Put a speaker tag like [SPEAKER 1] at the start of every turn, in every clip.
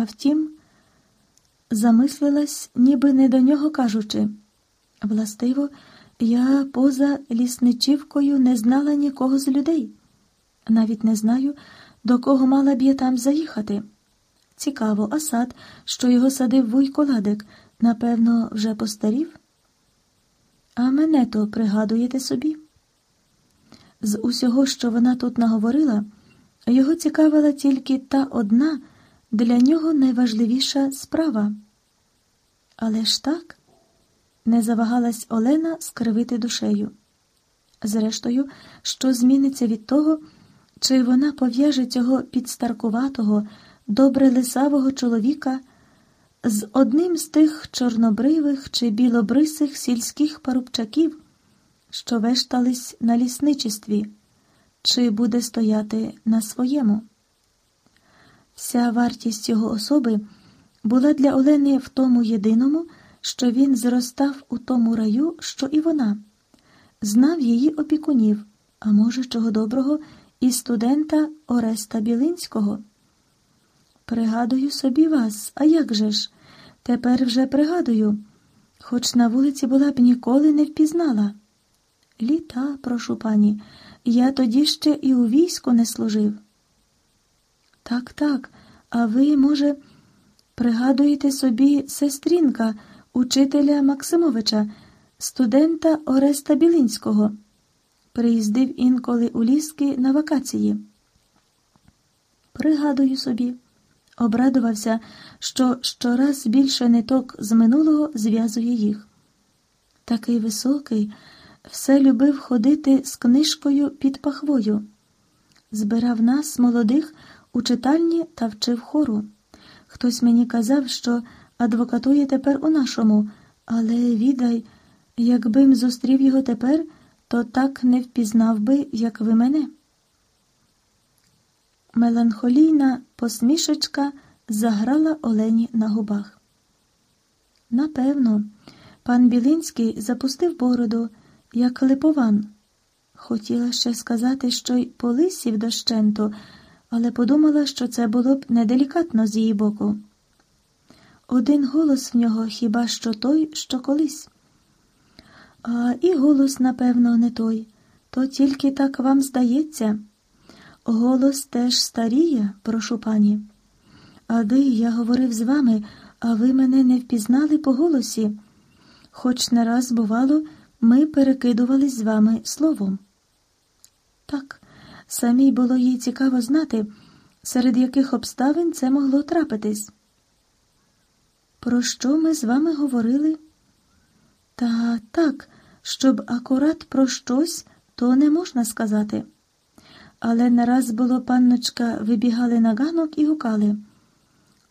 [SPEAKER 1] А втім, замислилась, ніби не до нього кажучи. Властиво, я поза лісничівкою не знала нікого з людей. Навіть не знаю, до кого мала б я там заїхати. Цікаво, а сад, що його садив вуйко Ладик, напевно, вже постарів? А мене то пригадуєте собі? З усього, що вона тут наговорила, його цікавила тільки та одна для нього найважливіша справа. Але ж так не завагалась Олена скривити душею. Зрештою, що зміниться від того, чи вона пов'яже цього підстаркуватого, добре лисавого чоловіка з одним з тих чорнобривих чи білобрисих сільських парубчаків, що вештались на лісничестві, чи буде стояти на своєму. Вся вартість його особи була для Олени в тому єдиному, що він зростав у тому раю, що і вона, знав її опікунів, а може, чого доброго, і студента Ореста Білинського. Пригадую собі вас, а як же ж? Тепер вже пригадую, хоч на вулиці була б ніколи не впізнала. Літа, прошу пані, я тоді ще і у війську не служив. Так, так, а ви, може, пригадуєте собі сестрінка, учителя Максимовича, студента Ореста Білинського. Приїздив інколи у ліски на вакації. Пригадую собі, обрадувався, що щораз більше ниток з минулого зв'язує їх. Такий високий, все любив ходити з книжкою під пахвою, збирав нас, молодих, у читальні та вчив хору. Хтось мені казав, що адвокатує тепер у нашому, але відай, якби м зустрів його тепер, то так не впізнав би, як ви мене. Меланхолійна посмішечка заграла Олені на губах. Напевно, пан Білинський запустив бороду, як липован. Хотіла ще сказати, що й полисів дощенту, але подумала, що це було б неделікатно з її боку. Один голос в нього хіба що той, що колись. А і голос, напевно, не той, то тільки так вам здається. Голос теж старіє, прошу пані. А де я говорив з вами, а ви мене не впізнали по голосі. Хоч не раз, бувало, ми перекидувались з вами словом. Так, самій було їй цікаво знати, серед яких обставин це могло трапитись. Про що ми з вами говорили? Та так, щоб акурат про щось, то не можна сказати. Але нараз було панночка вибігали на ганок і гукали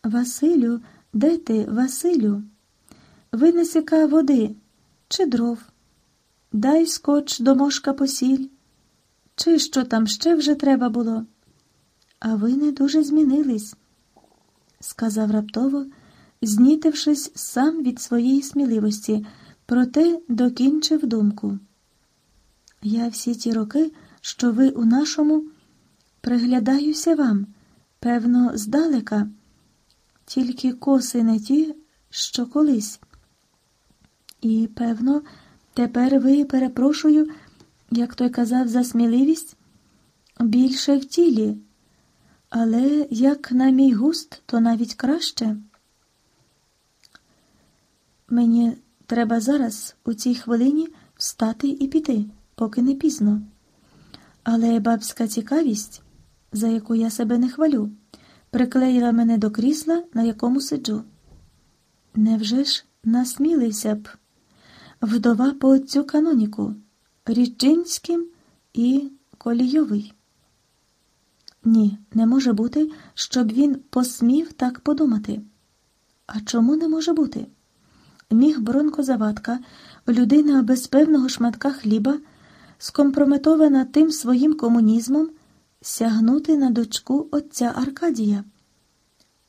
[SPEAKER 1] Василю, де ти, Василю? Винеси-ка води чи дров, дай скоч до мошка посіль, чи що там ще вже треба було. А ви не дуже змінились, сказав раптово, знітившись сам від своєї сміливості, проте докінчив думку. Я всі ті роки що ви у нашому приглядаюся вам, певно, здалека, тільки коси не ті, що колись. І, певно, тепер ви перепрошую, як той казав, за сміливість більше в тілі, але як на мій густ, то навіть краще. Мені треба зараз, у цій хвилині, встати і піти, поки не пізно. Але бабська цікавість, за яку я себе не хвалю, приклеїла мене до крісла, на якому сиджу. Невже ж насмілився б вдова по отцю каноніку, Річинським і Колійовий? Ні, не може бути, щоб він посмів так подумати. А чому не може бути? Міг Бронко Завадка, людина без певного шматка хліба скомпрометована тим своїм комунізмом, сягнути на дочку отця Аркадія.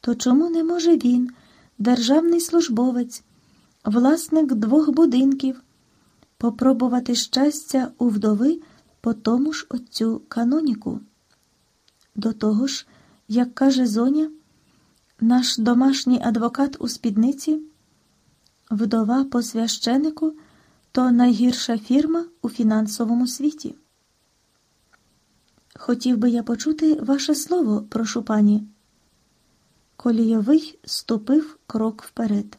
[SPEAKER 1] То чому не може він, державний службовець, власник двох будинків, попробувати щастя у вдови по тому ж отцю каноніку? До того ж, як каже Зоня, Наш домашній адвокат у спідниці, вдова по священику то найгірша фірма у фінансовому світі. Хотів би я почути ваше слово, прошу пані. Колійовий ступив крок вперед.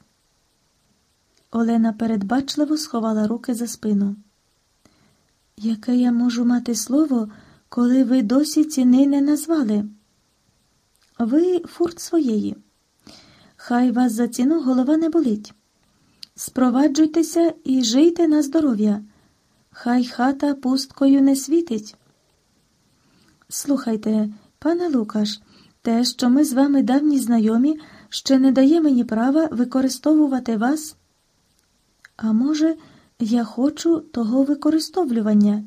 [SPEAKER 1] Олена передбачливо сховала руки за спину. Яке я можу мати слово, коли ви досі ціни не назвали? Ви фурт своєї. Хай вас за ціну голова не болить. Спроваджуйтеся і жийте на здоров'я. Хай хата пусткою не світить. Слухайте, пане Лукаш, те, що ми з вами давні знайомі, ще не дає мені права використовувати вас. А може, я хочу того використовлювання?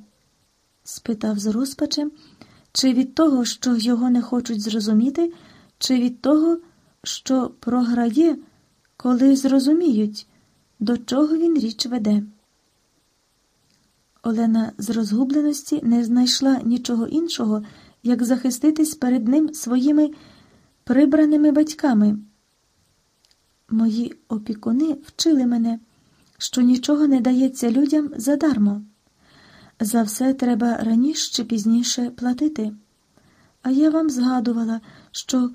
[SPEAKER 1] спитав з розпачем, чи від того, що його не хочуть зрозуміти, чи від того, що програє, коли зрозуміють, до чого він річ веде. Олена з розгубленості не знайшла нічого іншого, як захиститись перед ним своїми прибраними батьками. Мої опікуни вчили мене, що нічого не дається людям задармо. За все треба раніше чи пізніше платити. А я вам згадувала, що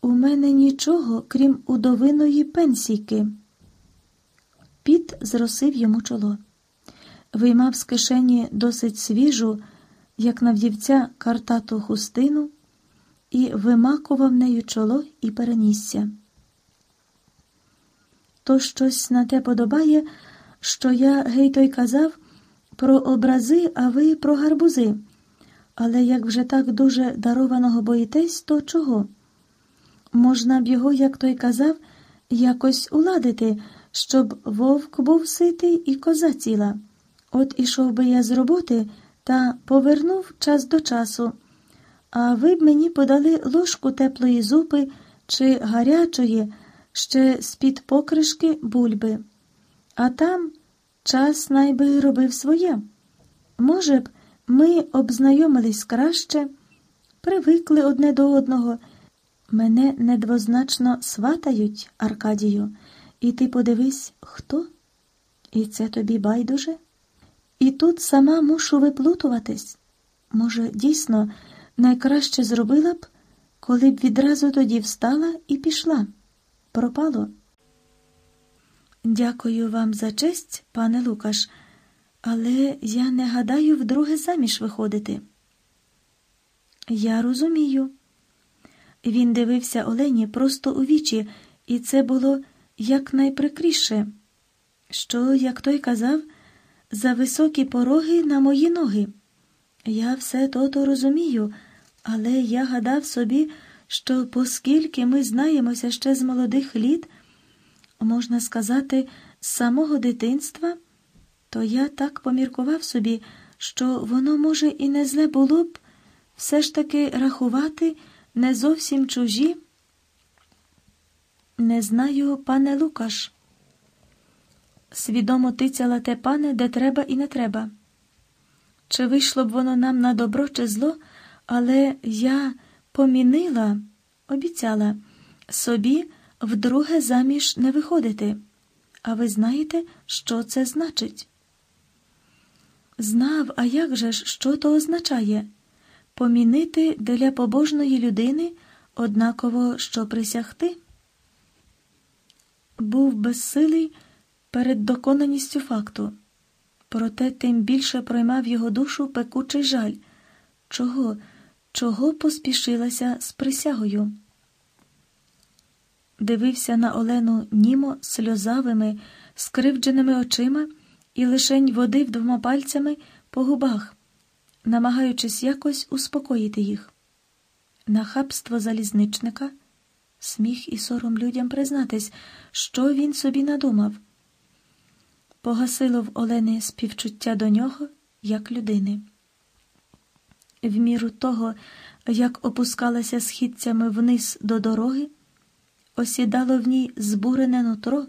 [SPEAKER 1] у мене нічого, крім удовиної пенсійки. Піт зросив йому чоло виймав з кишені досить свіжу, як на вдівця картату хустину, і вимакував нею чоло і перенісся. То щось на те подобає, що я гей той казав про образи, а ви про гарбузи. Але як вже так дуже дарованого боїтесь, то чого? Можна б його, як той казав, якось уладити, щоб вовк був ситий і коза ціла. От ішов би я з роботи та повернув час до часу, а ви б мені подали ложку теплої зупи чи гарячої, ще з-під покришки бульби. А там час найби робив своє. Може б, ми обзнайомились краще, привикли одне до одного. Мене недвозначно сватають, Аркадію, і ти подивись, хто? І це тобі байдуже? І тут сама мушу виплутуватись. Може, дійсно, найкраще зробила б, коли б відразу тоді встала і пішла. Пропало. Дякую вам за честь, пане Лукаш, але я не гадаю вдруге заміж виходити. Я розумію. Він дивився Олені просто у вічі, і це було якнайприкріше, що, як той казав, за високі пороги на мої ноги. Я все то-то розумію, але я гадав собі, що оскільки ми знаємося ще з молодих літ, можна сказати, з самого дитинства, то я так поміркував собі, що воно, може, і не зле було б все ж таки рахувати не зовсім чужі. Не знаю, пане Лукаш свідомо тицяла те пане, де треба і не треба. Чи вийшло б воно нам на добро чи зло, але я помінила, обіцяла собі вдруге заміж не виходити. А ви знаєте, що це значить? Знав, а як же ж, що то означає? Помінити для побожної людини однаково що присягти? Був безсилий перед доконаністю факту. Проте тим більше проймав його душу пекучий жаль. Чого, чого поспішилася з присягою? Дивився на Олену німо сльозавими, скривдженими очима і лишень водив двома пальцями по губах, намагаючись якось успокоїти їх. Нахабство залізничника, сміх і сором людям признатись, що він собі надумав погасило в Олени співчуття до нього як людини. В міру того, як опускалася східцями вниз до дороги, осідало в ній збурене нутро,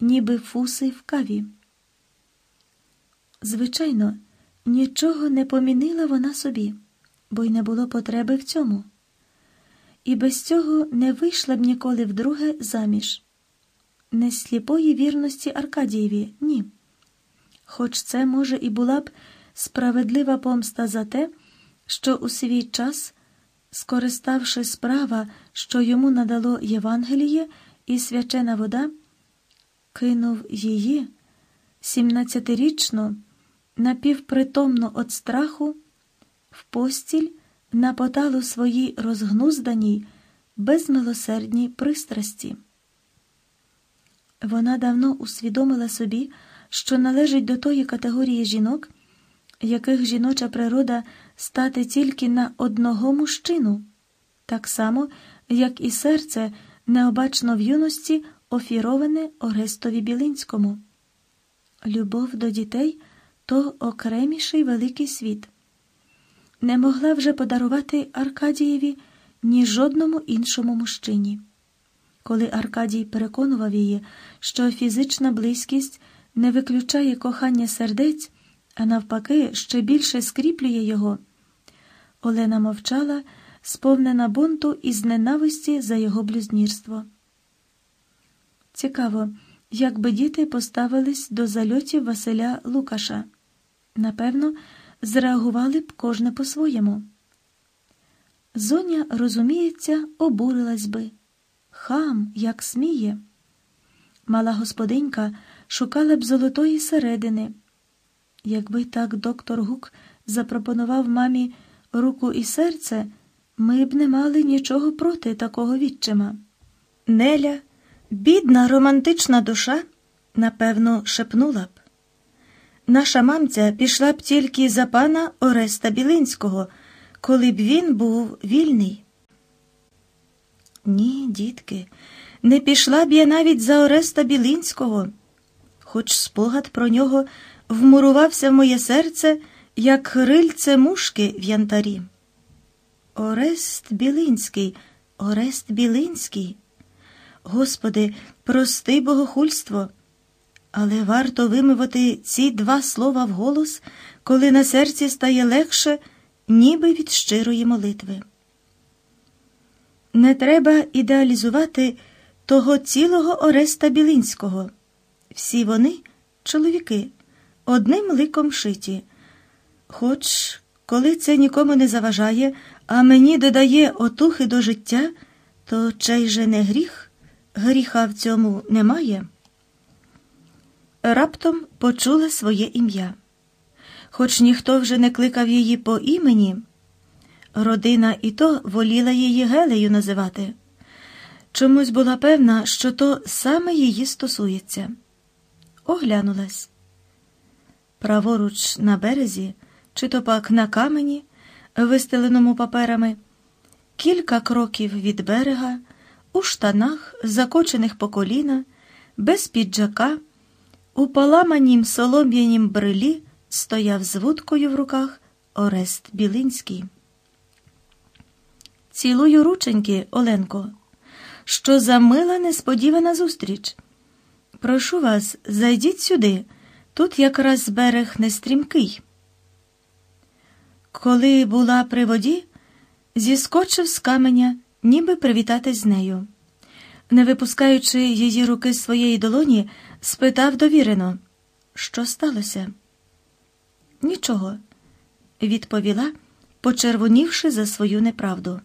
[SPEAKER 1] ніби фуси в каві. Звичайно, нічого не помінила вона собі, бо й не було потреби в цьому. і без цього не вийшла б ніколи вдруге заміж. Не сліпої вірності Аркадієві, ні. Хоч це, може, і була б справедлива помста за те, що у свій час, скориставши справа, що йому надало Євангеліє і свячена вода, кинув її, сімнадцятирічну, напівпритомну від страху, в постіль на поталу своїй розгнузданій, безмилосердній пристрасті. Вона давно усвідомила собі, що належить до тої категорії жінок, яких жіноча природа стати тільки на одного мужчину, так само, як і серце необачно в юності офіроване Орестові Білинському. Любов до дітей то окреміший великий світ. Не могла вже подарувати Аркадієві ні жодному іншому мужчині. Коли Аркадій переконував її, що фізична близькість не виключає кохання сердець, а навпаки, ще більше скріплює його, Олена мовчала, сповнена бунту і з ненависті за його блюзнірство. Цікаво, як би діти поставились до зальотів Василя Лукаша. Напевно, зреагували б кожне по-своєму. Зоня, розуміється, обурилась би. Хам, як сміє. Мала господинька шукала б золотої середини. Якби так доктор Гук запропонував мамі руку і серце, ми б не мали нічого проти такого відчима. Неля, бідна романтична душа, напевно, шепнула б. Наша мамця пішла б тільки за пана Ореста Білинського, коли б він був вільний. Ні, дітки, не пішла б я навіть за Ореста Білинського, хоч спогад про нього вмурувався в моє серце, як крильце мушки в янтарі. Орест Білинський, Орест Білинський. Господи, прости богохульство. Але варто вимивати ці два слова вголос, коли на серці стає легше, ніби від щирої молитви. Не треба ідеалізувати того цілого Ореста Білинського. Всі вони чоловіки, одним ликом шиті. Хоч, коли це нікому не заважає, а мені додає отухи до життя, то чей же не гріх, гріха в цьому немає. Раптом почула своє ім'я. Хоч ніхто вже не кликав її по імені, родина і то воліла її Гелею називати. Чомусь була певна, що то саме її стосується. Оглянулась. Праворуч на березі, чи то пак на камені, вистеленому паперами, кілька кроків від берега, у штанах, закочених по коліна, без піджака, у поламанім солом'янім брилі стояв з вудкою в руках Орест Білинський. Цілую рученьки, Оленко, що за мила несподівана зустріч. Прошу вас, зайдіть сюди. Тут якраз берег нестрімкий. Коли була при воді, зіскочив з каменя, ніби привітатись з нею. Не випускаючи її руки з своєї долоні, спитав довірено, що сталося? Нічого, відповіла, почервонівши за свою неправду.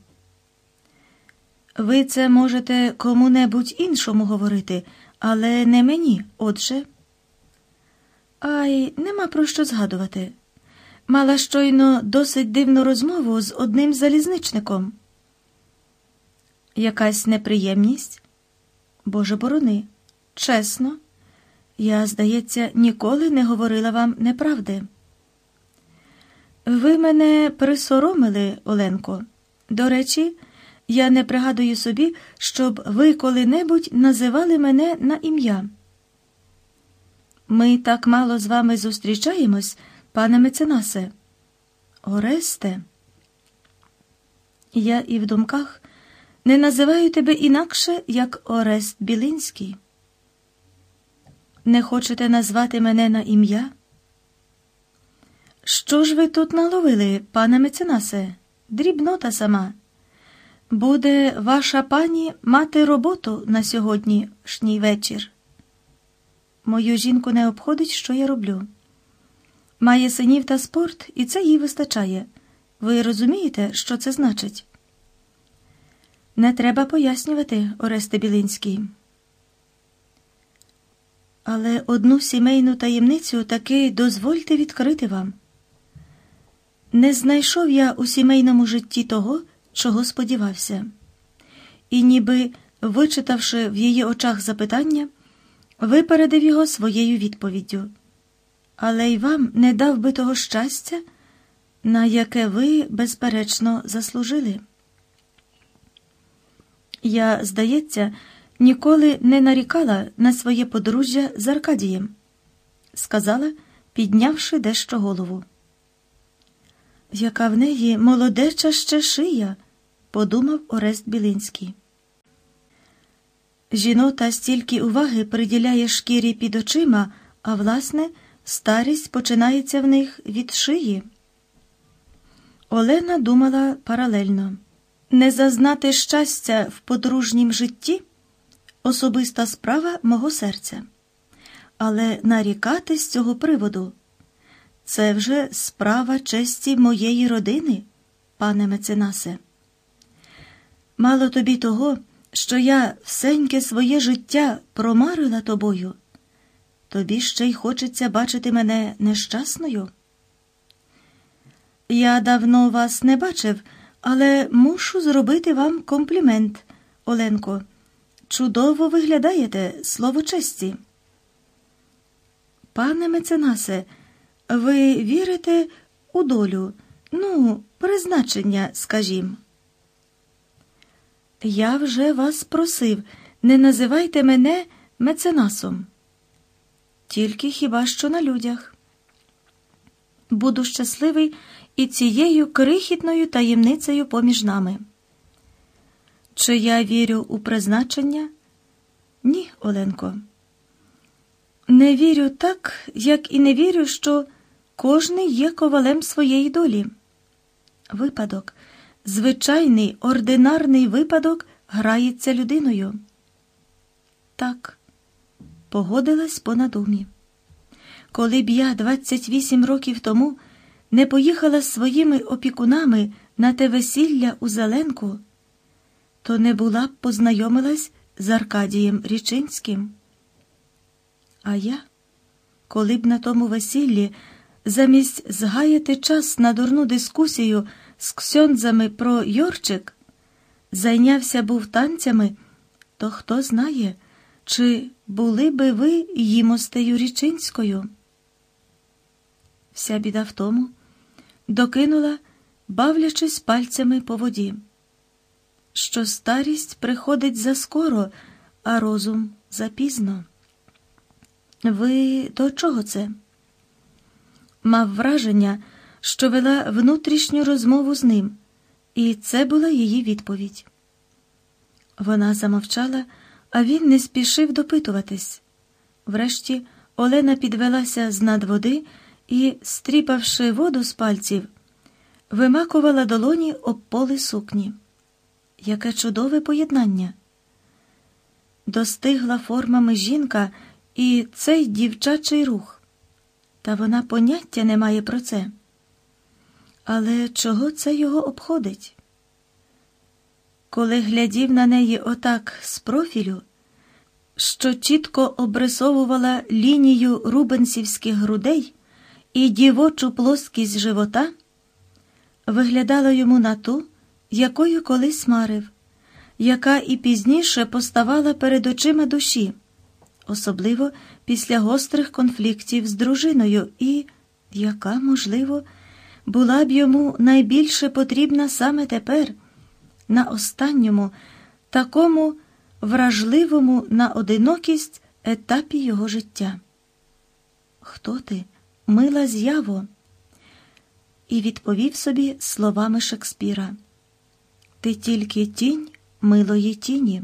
[SPEAKER 1] Ви це можете кому-небудь іншому говорити, але не мені, отже. Ай, нема про що згадувати. Мала щойно досить дивну розмову з одним залізничником. Якась неприємність? Боже борони, чесно, я, здається, ніколи не говорила вам неправди. Ви мене присоромили, Оленко. До речі, я не пригадую собі, щоб ви коли-небудь називали мене на ім'я. Ми так мало з вами зустрічаємось, пане меценасе. Оресте. Я і в думках не називаю тебе інакше, як Орест Білинський. Не хочете назвати мене на ім'я? Що ж ви тут наловили, пане меценасе? Дрібнота сама. Буде ваша пані мати роботу на сьогоднішній вечір. Мою жінку не обходить, що я роблю. Має синів та спорт, і це їй вистачає. Ви розумієте, що це значить? Не треба пояснювати, Оресте Білинський. Але одну сімейну таємницю таки дозвольте відкрити вам. Не знайшов я у сімейному житті того, чого сподівався, і, ніби вичитавши в її очах запитання, випередив його своєю відповіддю. Але й вам не дав би того щастя, на яке ви, безперечно, заслужили. Я, здається, ніколи не нарікала на своє подружжя з Аркадієм, сказала, піднявши дещо голову. Яка в неї молодеча ще шия, подумав Орест Білинський. Жінота стільки уваги приділяє шкірі під очима, а власне, старість починається в них від шиї. Олена думала паралельно не зазнати щастя в подружнім житті особиста справа мого серця, але нарікати з цього приводу це вже справа честі моєї родини, пане меценасе. Мало тобі того, що я всеньке своє життя промарила тобою, тобі ще й хочеться бачити мене нещасною. Я давно вас не бачив, але мушу зробити вам комплімент, Оленко. Чудово виглядаєте слово честі. Пане меценасе, ви вірите у долю, ну, призначення, скажім. Я вже вас просив, не називайте мене меценасом. Тільки хіба що на людях. Буду щасливий і цією крихітною таємницею поміж нами. Чи я вірю у призначення? Ні, Оленко. Не вірю так, як і не вірю, що кожний є ковалем своєї долі. Випадок, звичайний ординарний випадок грається людиною. Так, погодилась по надумі. Коли б я 28 років тому не поїхала з своїми опікунами на те весілля у Зеленку, то не була б познайомилась з Аркадієм Річинським. А я, коли б на тому весіллі, замість згаяти час на дурну дискусію з ксьондзами про Йорчик, зайнявся був танцями, то хто знає, чи були би ви їмостею Річинською? Вся біда в тому, докинула, бавлячись пальцями по воді, що старість приходить заскоро, а розум запізно. Ви до чого це? Мав враження, що вела внутрішню розмову з ним, і це була її відповідь. Вона замовчала, а він не спішив допитуватись. Врешті Олена підвелася з над води і, стріпавши воду з пальців, вимакувала долоні об поли сукні. Яке чудове поєднання! Достигла формами жінка і цей дівчачий рух. Та вона поняття не має про це. Але чого це його обходить? Коли глядів на неї отак з профілю, що чітко обрисовувала лінію рубенсівських грудей і дівочу плоскість живота, виглядала йому на ту, якою колись марив, яка і пізніше поставала перед очима душі, особливо після гострих конфліктів з дружиною, і яка, можливо, була б йому найбільше потрібна саме тепер, на останньому, такому вражливому на одинокість етапі його життя. Хто ти? мила з'яво, і відповів собі словами Шекспіра Ти тільки тінь милої тіні.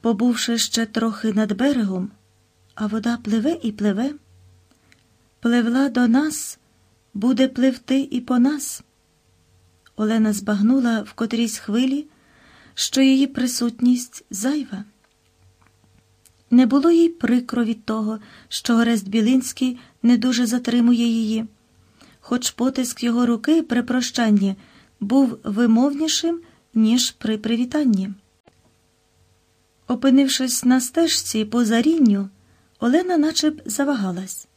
[SPEAKER 1] Побувши ще трохи над берегом, а вода пливе і пливе, пливла до нас, буде пливти і по нас. Олена збагнула в котрійсь хвилі, що її присутність зайва. Не було їй прикро від того, що Орест Білинський не дуже затримує її, хоч потиск його руки при прощанні був вимовнішим, ніж при привітанні. Опинившись на стежці по зарінню, Олена наче б завагалась,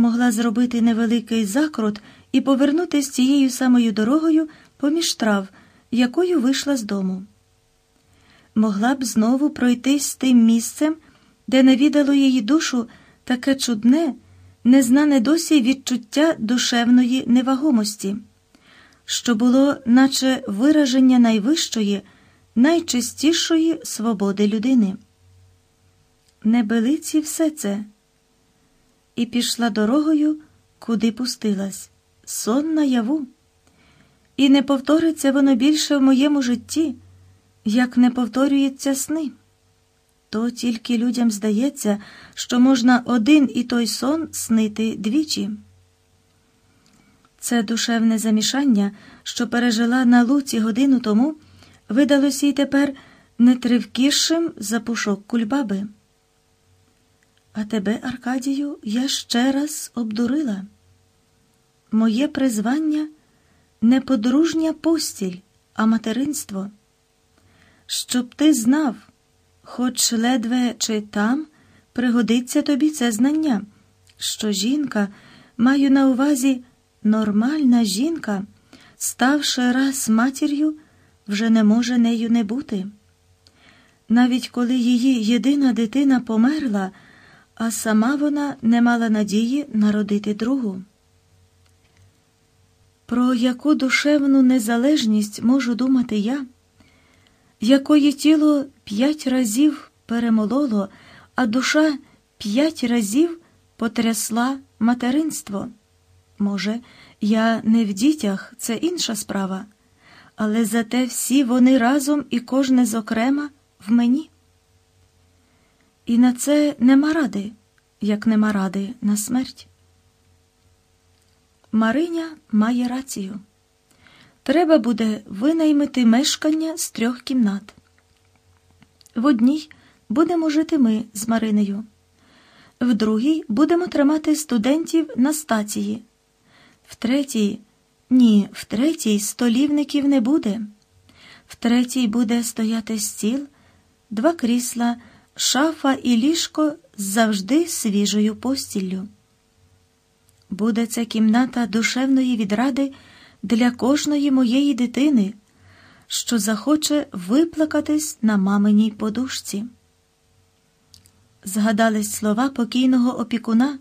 [SPEAKER 1] могла зробити невеликий закрут і повернутися тією самою дорогою поміж трав, якою вийшла з дому. Могла б знову пройтись тим місцем, де навідало її душу таке чудне, незнане досі відчуття душевної невагомості, що було, наче вираження найвищої, найчистішої свободи людини. Небелиці все це, і пішла дорогою, куди пустилась, сон наяву. І не повториться воно більше в моєму житті, як не повторюється сни. То тільки людям здається, що можна один і той сон снити двічі. Це душевне замішання, що пережила на луці годину тому, видалося й тепер нетривкішим за пушок кульбаби. А тебе, Аркадію, я ще раз обдурила. Моє призвання не подружня постіль, а материнство. Щоб ти знав, хоч ледве чи там пригодиться тобі це знання, що жінка, маю на увазі нормальна жінка, ставши раз матір'ю, вже не може нею не бути. Навіть коли її єдина дитина померла, а сама вона не мала надії народити другу. Про яку душевну незалежність можу думати я, якої тіло п'ять разів перемололо, а душа п'ять разів потрясла материнство? Може, я не в дітях, це інша справа, але зате всі вони разом і кожне зокрема в мені. І на це нема ради, як нема ради на смерть. Мариня має рацію. Треба буде винаймити мешкання з трьох кімнат. В одній будемо жити ми з Маринею, в другій будемо тримати студентів на стації, в третій ні, в третій столівників не буде, в третій буде стояти стіл, два крісла, шафа і ліжко з завжди свіжою постіллю. Буде це кімната душевної відради для кожної моєї дитини, що захоче виплакатись на маминій подушці. Згадались слова покійного опікуна,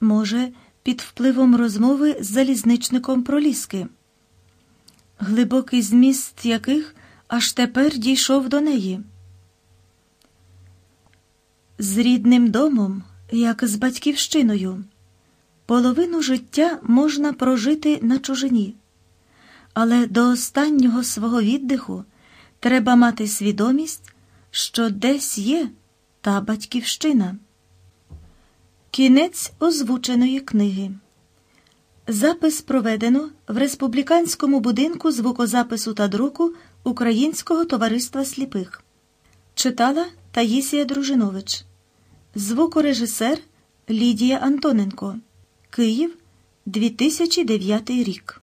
[SPEAKER 1] може, під впливом розмови з залізничником про ліски, глибокий зміст яких аж тепер дійшов до неї. З рідним домом, як з батьківщиною. Половину життя можна прожити на чужині, але до останнього свого віддиху треба мати свідомість, що десь є та батьківщина. Кінець озвученої книги. Запис проведено в республіканському будинку звукозапису та друку Українського товариства сліпих. Читала Таїсія Дружинович, звукорежисер Лідія Антоненко. Київ, 2009 рік.